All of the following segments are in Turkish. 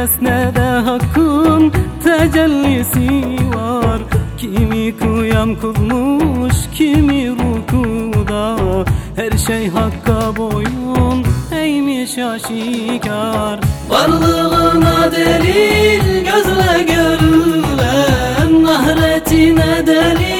Teknede hakkın tecellisi var. Kimi kıyam kurmuş kimi rukuda Her şey hakka boyun eğmiş aşikar. Varlığına delil gözle görülen Nahretine delil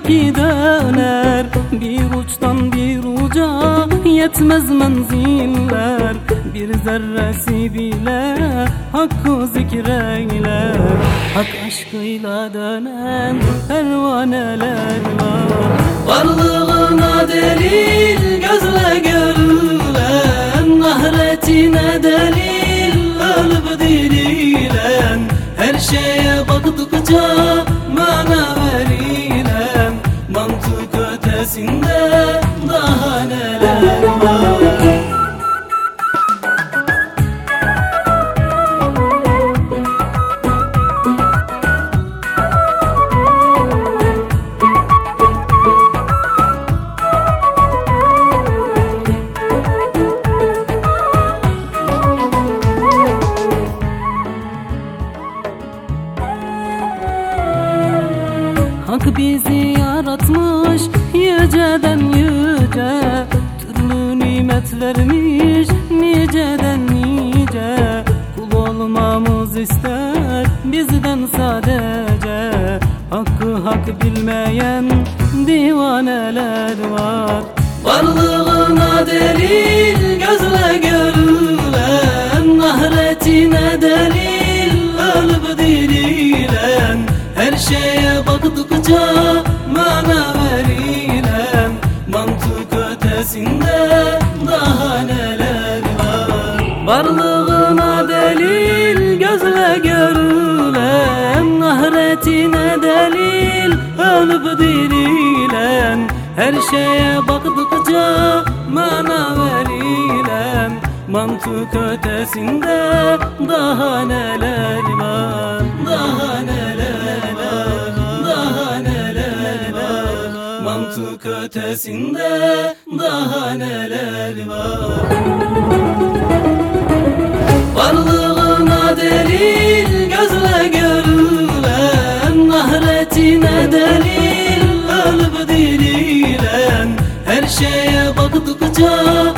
ki döner. Bir uçtan bir uca yetmez menziller. Bir zerresi bile hakkı zikreyler. Hak aşkıyla dönen pervaneler var. Varlığına delil gözle görülen Nahretine delil ölüp dirilen Her şeye baktıkça yaratmış yüceden yüce. Türlü nimet vermiş niceden nice. Kul olmamız ister bizden sadece. Hakkı hak bilmeyen divaneler var. Varlığına delil gözle görülen Nahretine delil ölüp dirilen Her şeye Varlığına delil gözle görülen Nahretine delil ölüp dirilen Her şeye baktıkça mana verilen Mantık ötesinde daha neler var Daha neler var Daha neler var Mantık ötesinde daha neler var Varlığına delil gözle görülen Nahretine delil ölüp dirilen Her şeye baktıkça